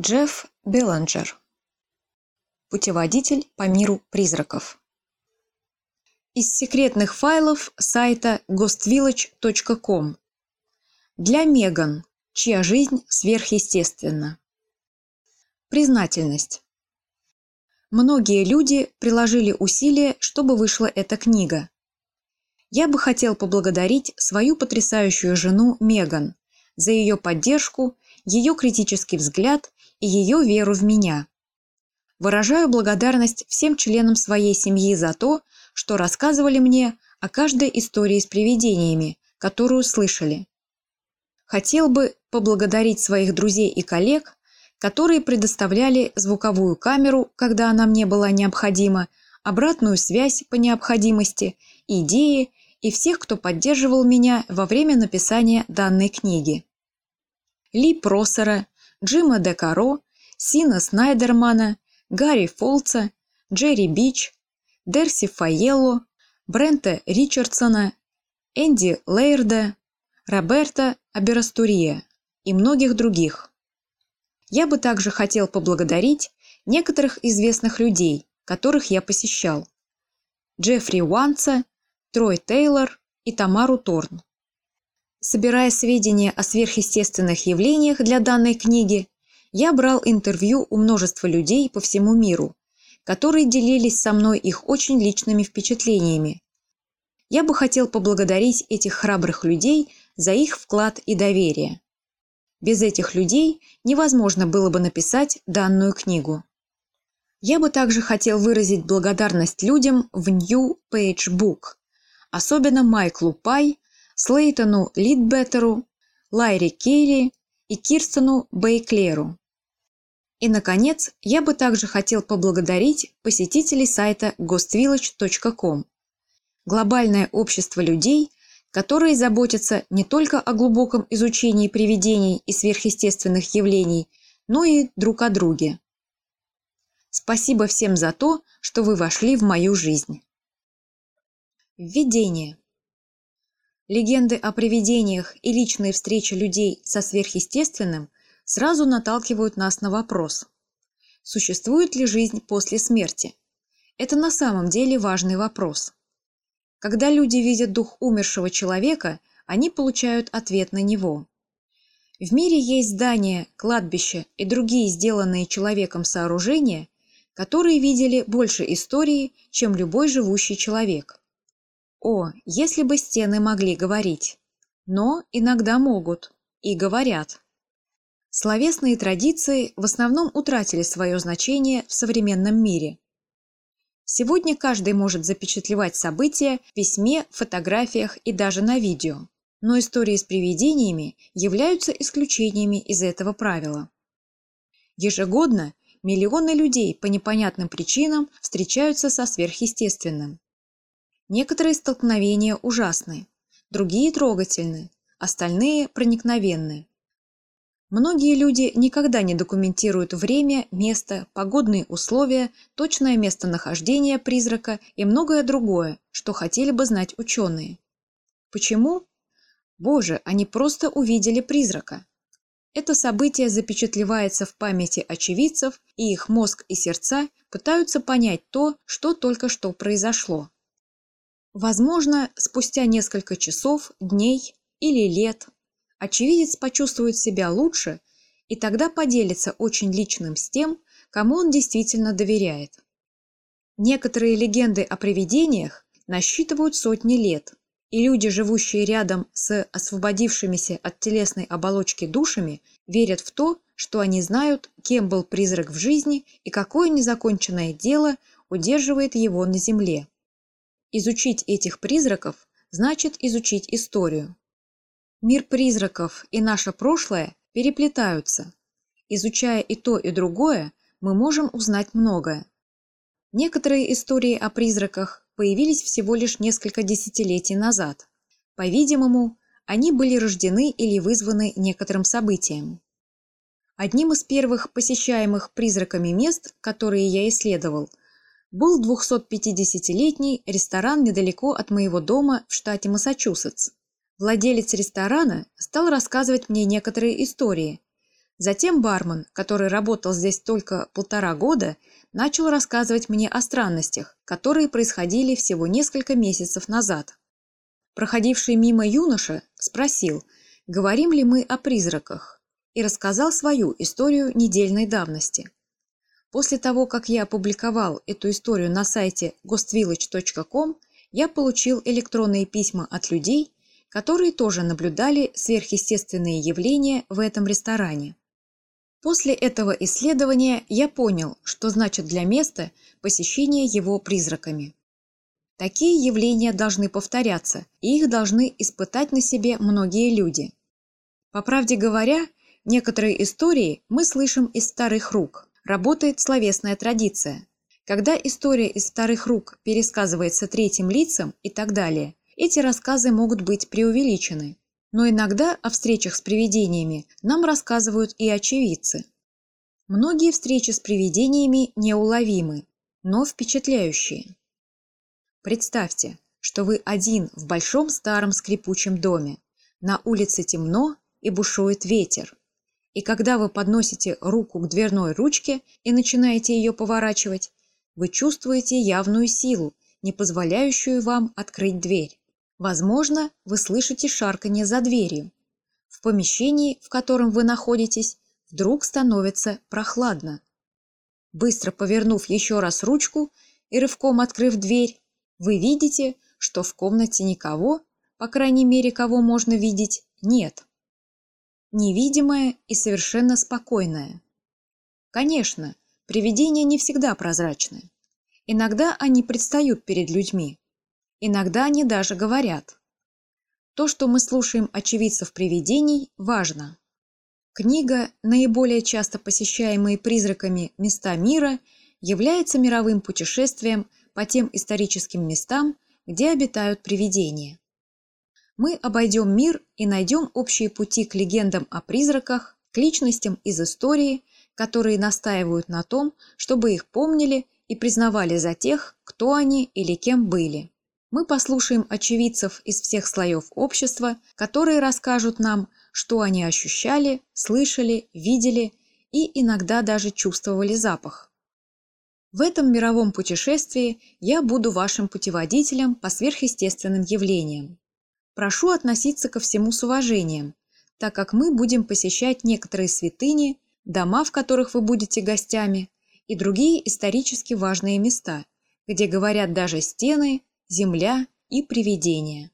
Джефф Белланджер. Путеводитель по миру призраков. Из секретных файлов сайта ghostvillage.com. Для Меган, чья жизнь сверхъестественна. Признательность. Многие люди приложили усилия, чтобы вышла эта книга. Я бы хотел поблагодарить свою потрясающую жену Меган за ее поддержку, ее критический взгляд и ее веру в меня. Выражаю благодарность всем членам своей семьи за то, что рассказывали мне о каждой истории с привидениями, которую слышали. Хотел бы поблагодарить своих друзей и коллег, которые предоставляли звуковую камеру, когда она мне была необходима, обратную связь по необходимости, идеи и всех, кто поддерживал меня во время написания данной книги. Ли Просера, Джима Декаро, Сина Снайдермана, Гарри Фолца, Джерри Бич, Дерси Файелло, Брента Ричардсона, Энди Лейерда, Роберта Аберастурия и многих других. Я бы также хотел поблагодарить некоторых известных людей, которых я посещал. Джеффри Уанца, Трой Тейлор и Тамару Торн. Собирая сведения о сверхъестественных явлениях для данной книги, я брал интервью у множества людей по всему миру, которые делились со мной их очень личными впечатлениями. Я бы хотел поблагодарить этих храбрых людей за их вклад и доверие. Без этих людей невозможно было бы написать данную книгу. Я бы также хотел выразить благодарность людям в New Page Book, особенно Майклу Пай, Слейтону Лидбеттеру, Лайри Кейли и Кирстену Бейклеру. И, наконец, я бы также хотел поблагодарить посетителей сайта ghostvillage.com. Глобальное общество людей, которые заботятся не только о глубоком изучении привидений и сверхъестественных явлений, но и друг о друге. Спасибо всем за то, что вы вошли в мою жизнь. Введение. Легенды о привидениях и личные встречи людей со сверхъестественным сразу наталкивают нас на вопрос. Существует ли жизнь после смерти? Это на самом деле важный вопрос. Когда люди видят дух умершего человека, они получают ответ на него. В мире есть здания, кладбища и другие сделанные человеком сооружения, которые видели больше истории, чем любой живущий человек. О, если бы стены могли говорить. Но иногда могут. И говорят. Словесные традиции в основном утратили свое значение в современном мире. Сегодня каждый может запечатлевать события в письме, фотографиях и даже на видео. Но истории с привидениями являются исключениями из этого правила. Ежегодно миллионы людей по непонятным причинам встречаются со сверхъестественным. Некоторые столкновения ужасны, другие трогательны, остальные проникновенны. Многие люди никогда не документируют время, место, погодные условия, точное местонахождение призрака и многое другое, что хотели бы знать ученые. Почему? Боже, они просто увидели призрака. Это событие запечатлевается в памяти очевидцев, и их мозг и сердца пытаются понять то, что только что произошло. Возможно, спустя несколько часов, дней или лет очевидец почувствует себя лучше и тогда поделится очень личным с тем, кому он действительно доверяет. Некоторые легенды о привидениях насчитывают сотни лет, и люди, живущие рядом с освободившимися от телесной оболочки душами, верят в то, что они знают, кем был призрак в жизни и какое незаконченное дело удерживает его на земле. Изучить этих призраков значит изучить историю. Мир призраков и наше прошлое переплетаются. Изучая и то, и другое, мы можем узнать многое. Некоторые истории о призраках появились всего лишь несколько десятилетий назад. По-видимому, они были рождены или вызваны некоторым событием. Одним из первых посещаемых призраками мест, которые я исследовал – был 250-летний ресторан недалеко от моего дома в штате Массачусетс. Владелец ресторана стал рассказывать мне некоторые истории, Затем бармен, который работал здесь только полтора года, начал рассказывать мне о странностях, которые происходили всего несколько месяцев назад. Проходивший мимо юноша спросил, говорим ли мы о призраках, и рассказал свою историю недельной давности. После того, как я опубликовал эту историю на сайте ghostvillage.com, я получил электронные письма от людей, которые тоже наблюдали сверхъестественные явления в этом ресторане. После этого исследования я понял, что значит для места посещение его призраками. Такие явления должны повторяться, и их должны испытать на себе многие люди. По правде говоря, некоторые истории мы слышим из старых рук. Работает словесная традиция. Когда история из старых рук пересказывается третьим лицам и так далее, эти рассказы могут быть преувеличены. Но иногда о встречах с привидениями нам рассказывают и очевидцы. Многие встречи с привидениями неуловимы, но впечатляющие. Представьте, что вы один в большом старом скрипучем доме. На улице темно и бушует ветер. И когда вы подносите руку к дверной ручке и начинаете ее поворачивать, вы чувствуете явную силу, не позволяющую вам открыть дверь. Возможно, вы слышите шарканье за дверью. В помещении, в котором вы находитесь, вдруг становится прохладно. Быстро повернув еще раз ручку и рывком открыв дверь, вы видите, что в комнате никого, по крайней мере, кого можно видеть, нет. Невидимое и совершенно спокойное. Конечно, привидения не всегда прозрачны. Иногда они предстают перед людьми, Иногда они даже говорят. То, что мы слушаем очевидцев привидений, важно. Книга «Наиболее часто посещаемые призраками места мира» является мировым путешествием по тем историческим местам, где обитают привидения. Мы обойдем мир и найдем общие пути к легендам о призраках, к личностям из истории, которые настаивают на том, чтобы их помнили и признавали за тех, кто они или кем были мы послушаем очевидцев из всех слоев общества, которые расскажут нам, что они ощущали, слышали, видели и иногда даже чувствовали запах. В этом мировом путешествии я буду вашим путеводителем по сверхъестественным явлениям. Прошу относиться ко всему с уважением, так как мы будем посещать некоторые святыни, дома, в которых вы будете гостями, и другие исторически важные места, где говорят даже стены, земля и привидения.